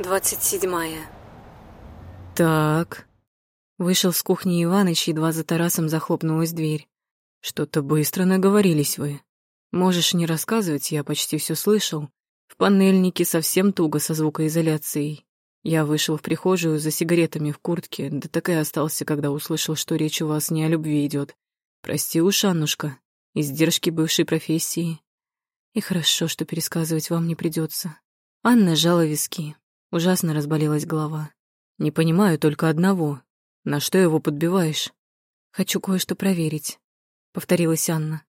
Двадцать седьмая. Так. Вышел с кухни Иваныч, едва за Тарасом захлопнулась дверь. Что-то быстро наговорились вы. Можешь не рассказывать, я почти все слышал. В панельнике совсем туго со звукоизоляцией. Я вышел в прихожую за сигаретами в куртке, да так и остался, когда услышал, что речь у вас не о любви идет. Прости уж, Аннушка, издержки бывшей профессии. И хорошо, что пересказывать вам не придется. Анна сжала виски. Ужасно разболелась голова. Не понимаю только одного. На что его подбиваешь? Хочу кое-что проверить, повторилась Анна.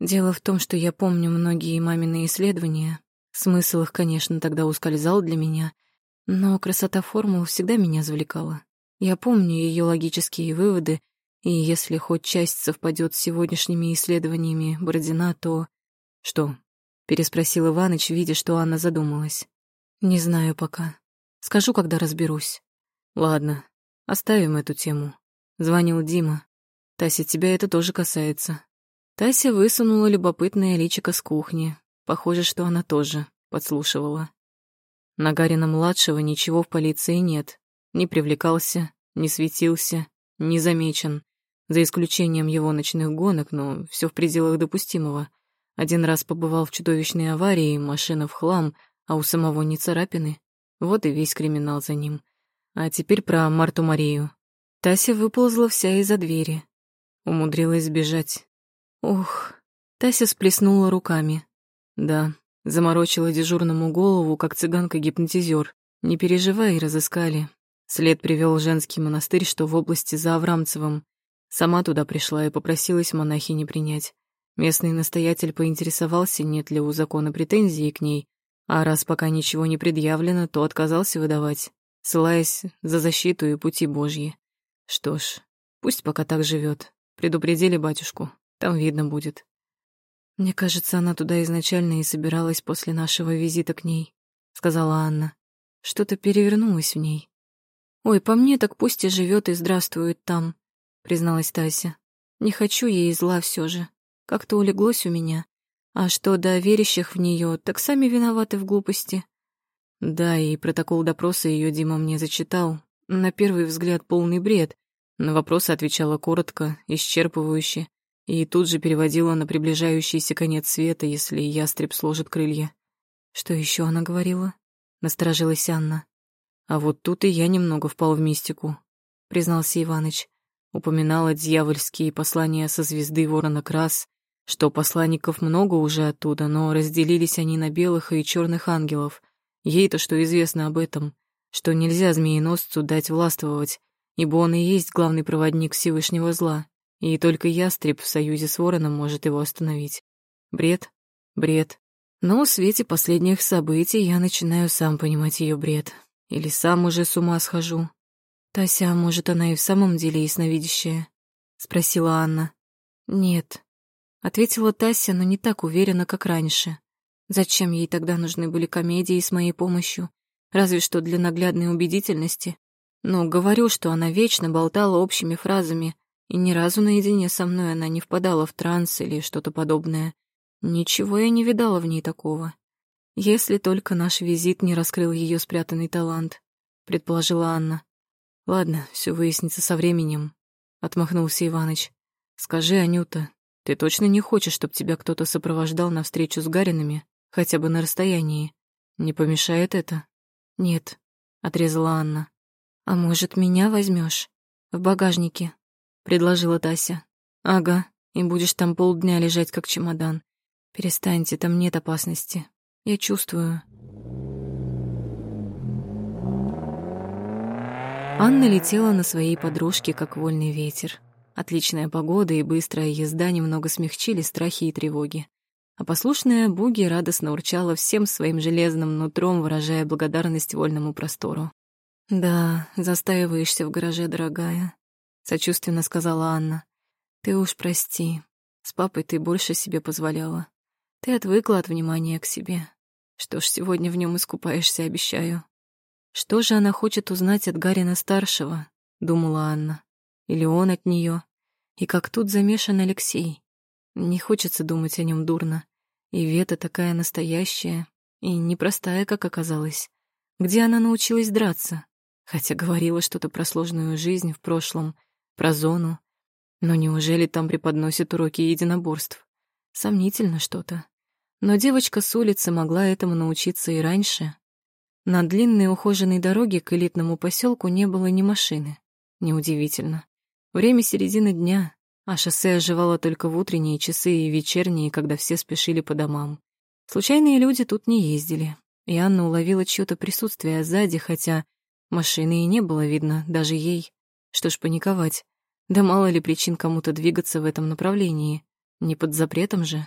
Дело в том, что я помню многие мамины исследования. Смысл их, конечно, тогда ускользал для меня — но красота формул всегда меня завлекала. Я помню ее логические выводы, и если хоть часть совпадет с сегодняшними исследованиями Бородина, то... Что? Переспросил Иваныч, видя, что Анна задумалась. Не знаю пока. Скажу, когда разберусь. Ладно, оставим эту тему. Звонил Дима. Тася, тебя это тоже касается. Тася высунула любопытное личико с кухни. Похоже, что она тоже подслушивала. На Гарина-младшего ничего в полиции нет. Не привлекался, не светился, не замечен. За исключением его ночных гонок, но все в пределах допустимого. Один раз побывал в чудовищной аварии, машина в хлам, а у самого не царапины. Вот и весь криминал за ним. А теперь про Марту Марию. Тася выползла вся из-за двери. Умудрилась сбежать. Ох, Тася сплеснула руками. Да, Заморочила дежурному голову, как цыганка-гипнотизер. Не переживай, разыскали. След привел женский монастырь, что в области за Аврамцевым. Сама туда пришла и попросилась монахи не принять. Местный настоятель поинтересовался, нет ли у закона претензии к ней, а раз пока ничего не предъявлено, то отказался выдавать, ссылаясь за защиту и пути Божьи. Что ж, пусть пока так живет. Предупредили батюшку, там видно будет. «Мне кажется, она туда изначально и собиралась после нашего визита к ней», — сказала Анна. «Что-то перевернулось в ней». «Ой, по мне так пусть и живет и здравствует там», — призналась Тася. «Не хочу ей зла все же. Как-то улеглось у меня. А что до верящих в нее, так сами виноваты в глупости». Да, и протокол допроса ее Дима мне зачитал. На первый взгляд полный бред. На вопросы отвечала коротко, исчерпывающе и тут же переводила на приближающийся конец света, если ястреб сложит крылья. Что еще она говорила? Насторожилась Анна. А вот тут и я немного впал в мистику, признался Иваныч. Упоминала дьявольские послания со звезды Ворона Крас, что посланников много уже оттуда, но разделились они на белых и черных ангелов. Ей-то что известно об этом, что нельзя змееносцу дать властвовать, ибо он и есть главный проводник Всевышнего зла и только ястреб в союзе с вороном может его остановить. Бред? Бред. Но в свете последних событий я начинаю сам понимать ее бред. Или сам уже с ума схожу. «Тася, может, она и в самом деле ясновидящая?» — спросила Анна. «Нет», — ответила Тася, но не так уверенно, как раньше. «Зачем ей тогда нужны были комедии с моей помощью? Разве что для наглядной убедительности. Ну, говорю, что она вечно болтала общими фразами, и ни разу наедине со мной она не впадала в транс или что-то подобное. Ничего я не видала в ней такого. Если только наш визит не раскрыл ее спрятанный талант, предположила Анна. Ладно, все выяснится со временем, отмахнулся Иваныч. Скажи, Анюта, ты точно не хочешь, чтобы тебя кто-то сопровождал на встречу с Гаринами, хотя бы на расстоянии? Не помешает это? Нет, отрезала Анна. А может, меня возьмешь в багажнике? предложила Тася. Ага, и будешь там полдня лежать, как чемодан. Перестаньте, там нет опасности. Я чувствую. Анна летела на своей подружке, как вольный ветер. Отличная погода и быстрая езда немного смягчили страхи и тревоги. А послушная Буги радостно урчала всем своим железным нутром, выражая благодарность вольному простору. «Да, застаиваешься в гараже, дорогая сочувственно сказала Анна. Ты уж прости. С папой ты больше себе позволяла. Ты отвыкла от внимания к себе. Что ж, сегодня в нем искупаешься, обещаю. Что же она хочет узнать от Гарина старшего? думала Анна. Или он от нее? И как тут замешан Алексей? Не хочется думать о нем дурно. И Вета такая настоящая и непростая, как оказалось. Где она научилась драться? Хотя говорила что-то про сложную жизнь в прошлом, про зону. Но неужели там преподносят уроки единоборств? Сомнительно что-то. Но девочка с улицы могла этому научиться и раньше. На длинной ухоженной дороге к элитному поселку не было ни машины. Неудивительно. Время середины дня, а шоссе оживало только в утренние часы и вечерние, когда все спешили по домам. Случайные люди тут не ездили, и Анна уловила чьё-то присутствие сзади, хотя машины и не было видно, даже ей. Что ж паниковать? Да мало ли причин кому-то двигаться в этом направлении. Не под запретом же.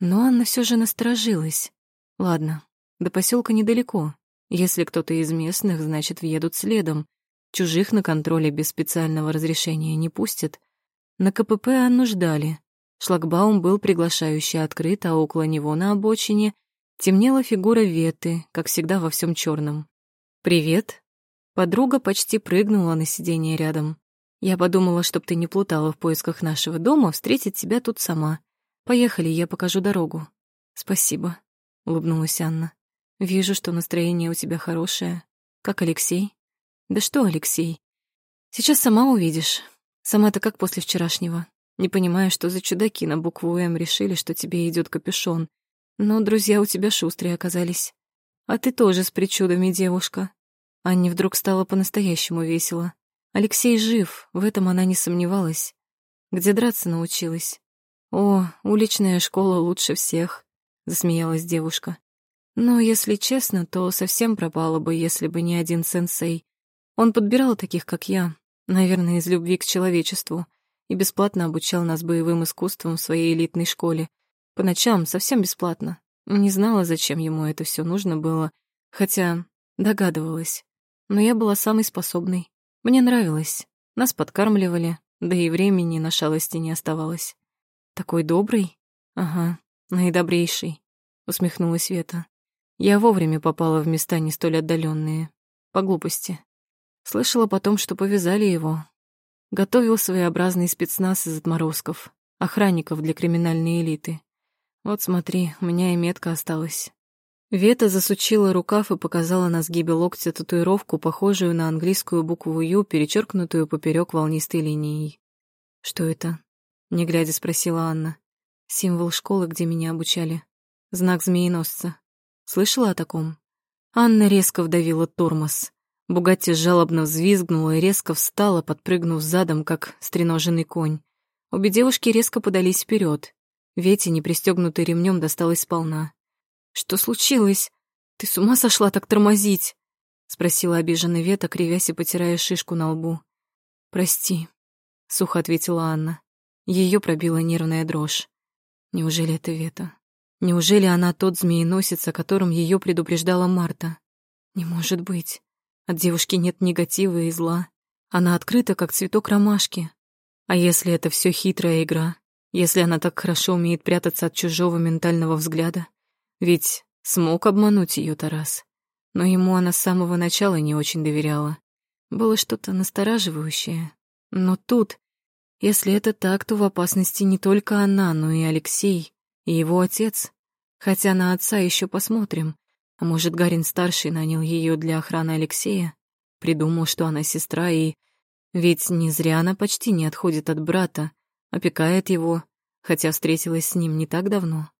Но Анна все же насторожилась. Ладно, до поселка недалеко. Если кто-то из местных, значит, въедут следом. Чужих на контроле без специального разрешения не пустят. На КПП Анну ждали. Шлагбаум был приглашающе открыт, а около него на обочине темнела фигура Веты, как всегда во всем черном. «Привет». Подруга почти прыгнула на сиденье рядом. Я подумала, чтоб ты не плутала в поисках нашего дома, встретить тебя тут сама. Поехали, я покажу дорогу. Спасибо, улыбнулась Анна. Вижу, что настроение у тебя хорошее. Как Алексей? Да что, Алексей? Сейчас сама увидишь. Сама-то как после вчерашнего. Не понимаю, что за чудаки на букву «М» решили, что тебе идет капюшон. Но друзья у тебя шустрые оказались. А ты тоже с причудами, девушка. Анне вдруг стало по-настоящему весело. Алексей жив, в этом она не сомневалась. Где драться научилась? О, уличная школа лучше всех, засмеялась девушка. Но, если честно, то совсем пропала бы, если бы не один сенсей. Он подбирал таких, как я, наверное, из любви к человечеству, и бесплатно обучал нас боевым искусствам в своей элитной школе. По ночам совсем бесплатно. Не знала, зачем ему это все нужно было, хотя догадывалась. Но я была самой способной. Мне нравилось. Нас подкармливали, да и времени на шалости не оставалось. Такой добрый? Ага, наидобрейший, усмехнулась Света. Я вовремя попала в места не столь отдаленные. По глупости. Слышала потом, что повязали его. Готовил своеобразный спецназ из отморозков, охранников для криминальной элиты. Вот смотри, у меня и метка осталась. Вета засучила рукав и показала на сгибе локтя татуировку, похожую на английскую букву «Ю», перечеркнутую поперек волнистой линией. «Что это?» — не глядя спросила Анна. «Символ школы, где меня обучали. Знак змееносца. Слышала о таком?» Анна резко вдавила тормоз. Бугатти жалобно взвизгнула и резко встала, подпрыгнув задом, как стреноженный конь. Обе девушки резко подались вперед. Вете, не пристегнутой ремнем, досталось сполна. «Что случилось? Ты с ума сошла так тормозить?» — спросила обиженная Вета, кривясь и потирая шишку на лбу. «Прости», — сухо ответила Анна. Ее пробила нервная дрожь. Неужели это Вета? Неужели она тот змееносец, о котором ее предупреждала Марта? Не может быть. От девушки нет негатива и зла. Она открыта, как цветок ромашки. А если это все хитрая игра? Если она так хорошо умеет прятаться от чужого ментального взгляда? Ведь смог обмануть ее Тарас. Но ему она с самого начала не очень доверяла. Было что-то настораживающее. Но тут, если это так, то в опасности не только она, но и Алексей, и его отец. Хотя на отца еще посмотрим. Может, Гарин-старший нанял ее для охраны Алексея? Придумал, что она сестра, и... Ведь не зря она почти не отходит от брата, опекает его, хотя встретилась с ним не так давно.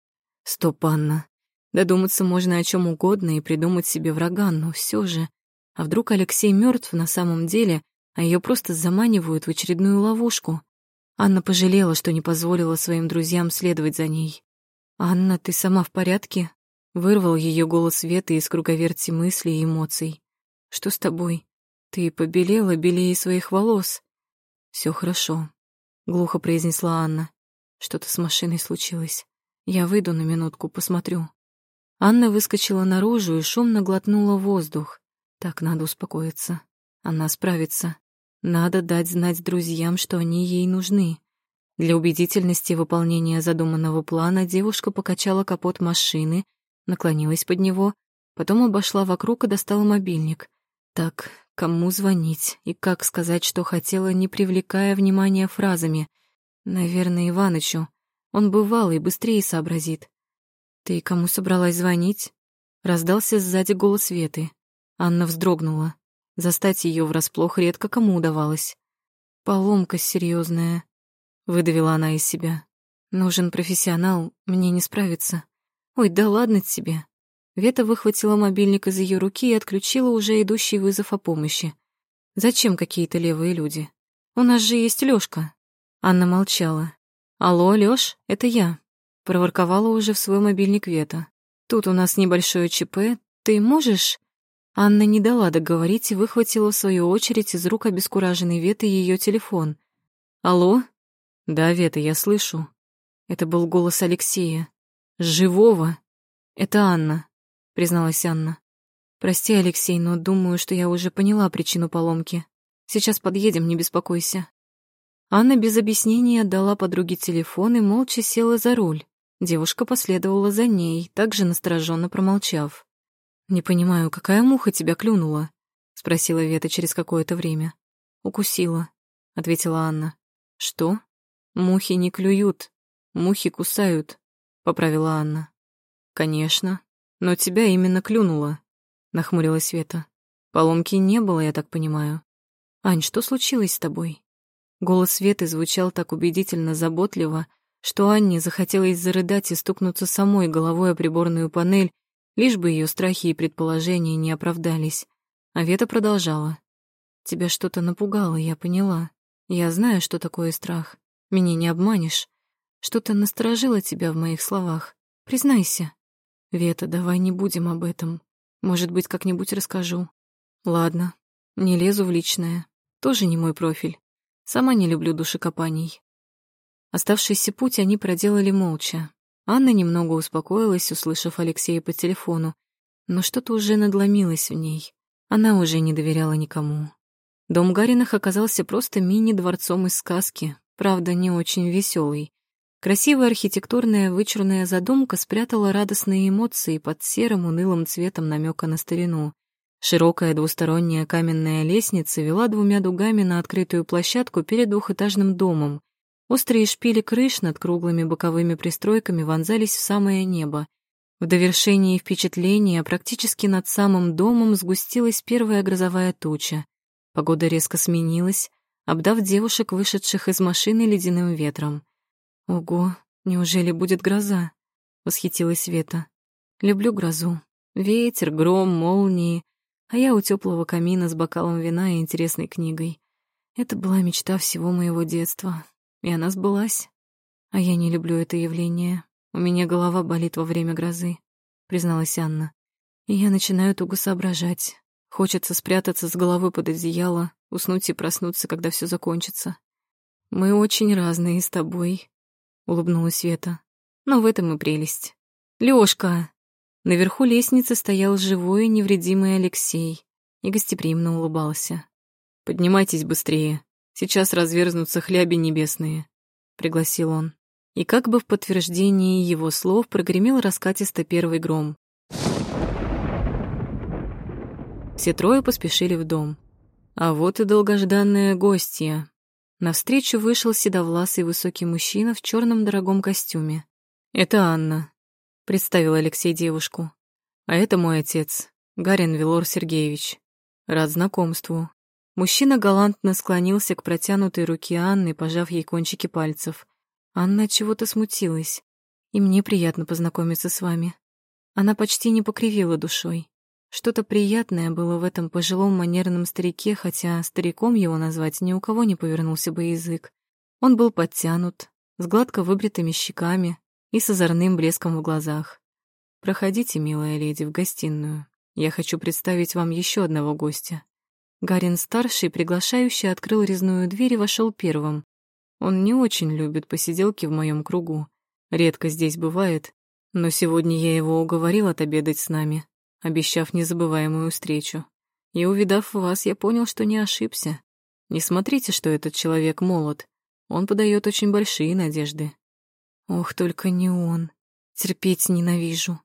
Стоп, Анна. Додуматься можно о чем угодно и придумать себе врага, но все же... А вдруг Алексей мертв на самом деле, а ее просто заманивают в очередную ловушку? Анна пожалела, что не позволила своим друзьям следовать за ней. «Анна, ты сама в порядке?» Вырвал ее голос Веты из круговерти мыслей и эмоций. «Что с тобой? Ты побелела белее своих волос». Все хорошо», — глухо произнесла Анна. «Что-то с машиной случилось. Я выйду на минутку, посмотрю». Анна выскочила наружу и шумно глотнула воздух. Так надо успокоиться. Она справится. Надо дать знать друзьям, что они ей нужны. Для убедительности выполнения задуманного плана девушка покачала капот машины, наклонилась под него, потом обошла вокруг и достала мобильник. Так, кому звонить и как сказать, что хотела, не привлекая внимания фразами? Наверное, Иванычу. Он бывал и быстрее сообразит. «Ты кому собралась звонить?» Раздался сзади голос Веты. Анна вздрогнула. Застать ее врасплох редко кому удавалось. «Поломка серьезная, выдавила она из себя. «Нужен профессионал, мне не справиться. Ой, да ладно тебе». Вета выхватила мобильник из ее руки и отключила уже идущий вызов о помощи. «Зачем какие-то левые люди? У нас же есть Лёшка». Анна молчала. «Алло, Лёш, это я», — проворковала уже в свой мобильник Вета. «Тут у нас небольшое ЧП. Ты можешь...» Анна не дала договорить и выхватила в свою очередь из рук обескураженной Веты ее телефон. «Алло?» «Да, Вета, я слышу». Это был голос Алексея. «Живого?» «Это Анна», — призналась Анна. «Прости, Алексей, но думаю, что я уже поняла причину поломки. Сейчас подъедем, не беспокойся». Анна без объяснений отдала подруге телефон и молча села за руль. Девушка последовала за ней, также настороженно промолчав. «Не понимаю, какая муха тебя клюнула?» — спросила Вета через какое-то время. «Укусила», — ответила Анна. «Что? Мухи не клюют, мухи кусают», — поправила Анна. «Конечно, но тебя именно клюнуло», — нахмурилась Вета. «Поломки не было, я так понимаю. Ань, что случилось с тобой?» Голос Светы звучал так убедительно заботливо, что Анне захотелось зарыдать и стукнуться самой головой о приборную панель, лишь бы ее страхи и предположения не оправдались. А Вета продолжала. «Тебя что-то напугало, я поняла. Я знаю, что такое страх. Меня не обманешь. Что-то насторожило тебя в моих словах. Признайся. Вета, давай не будем об этом. Может быть, как-нибудь расскажу. Ладно, не лезу в личное. Тоже не мой профиль. Сама не люблю душекопаний. Оставшийся путь они проделали молча, Анна немного успокоилась, услышав Алексея по телефону, но что-то уже надломилось в ней. Она уже не доверяла никому. Дом Гариных оказался просто мини-дворцом из сказки, правда, не очень веселый. Красивая архитектурная вычурная задумка спрятала радостные эмоции под серым унылым цветом намека на старину. Широкая двусторонняя каменная лестница вела двумя дугами на открытую площадку перед двухэтажным домом. Острые шпили крыш над круглыми боковыми пристройками вонзались в самое небо. В довершении впечатления практически над самым домом сгустилась первая грозовая туча. Погода резко сменилась, обдав девушек, вышедших из машины ледяным ветром. «Ого, неужели будет гроза?» — восхитилась Вета. «Люблю грозу. Ветер, гром, молнии, а я у теплого камина с бокалом вина и интересной книгой. Это была мечта всего моего детства, и она сбылась. А я не люблю это явление. У меня голова болит во время грозы, призналась Анна. И я начинаю туго соображать. Хочется спрятаться с головой под одеяло, уснуть и проснуться, когда все закончится. Мы очень разные с тобой, улыбнулась Света. Но в этом и прелесть. Лёшка! Наверху лестницы стоял живой и невредимый Алексей и гостеприимно улыбался. «Поднимайтесь быстрее», Сейчас разверзнутся хляби небесные», — пригласил он. И как бы в подтверждении его слов прогремел раскатисто первый гром. Все трое поспешили в дом. А вот и долгожданная гостья. Навстречу вышел седовласый высокий мужчина в черном дорогом костюме. «Это Анна», — представил Алексей девушку. «А это мой отец, Гарин Велор Сергеевич. Рад знакомству». Мужчина галантно склонился к протянутой руке Анны, пожав ей кончики пальцев. Анна чего-то смутилась. И мне приятно познакомиться с вами. Она почти не покривила душой. Что-то приятное было в этом пожилом манерном старике, хотя стариком его назвать ни у кого не повернулся бы язык. Он был подтянут, с гладко выбритыми щеками и с озорным блеском в глазах. «Проходите, милая леди, в гостиную. Я хочу представить вам еще одного гостя. Гарин-старший, приглашающий, открыл резную дверь и вошел первым. Он не очень любит посиделки в моем кругу. Редко здесь бывает, но сегодня я его уговорил отобедать с нами, обещав незабываемую встречу. И, увидав вас, я понял, что не ошибся. Не смотрите, что этот человек молод. Он подает очень большие надежды. Ох, только не он. Терпеть ненавижу,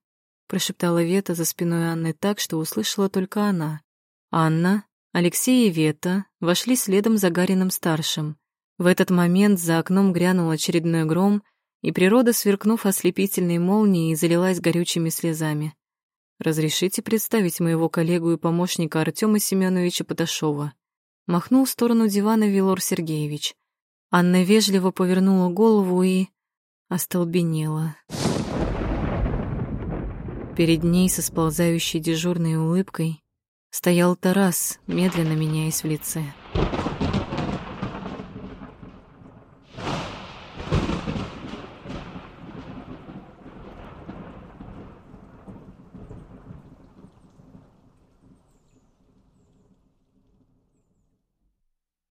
прошептала Вета за спиной Анны так, что услышала только она. Анна, Алексей и Вета вошли следом за Гариным-старшим. В этот момент за окном грянул очередной гром, и природа, сверкнув ослепительной молнией, залилась горючими слезами. Разрешите представить моего коллегу и помощника Артема Семеновича Поташова. Махнул в сторону дивана Вилор Сергеевич. Анна вежливо повернула голову и остолбенела. Перед ней со сползающей дежурной улыбкой стоял Тарас, медленно меняясь в лице.